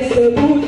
ese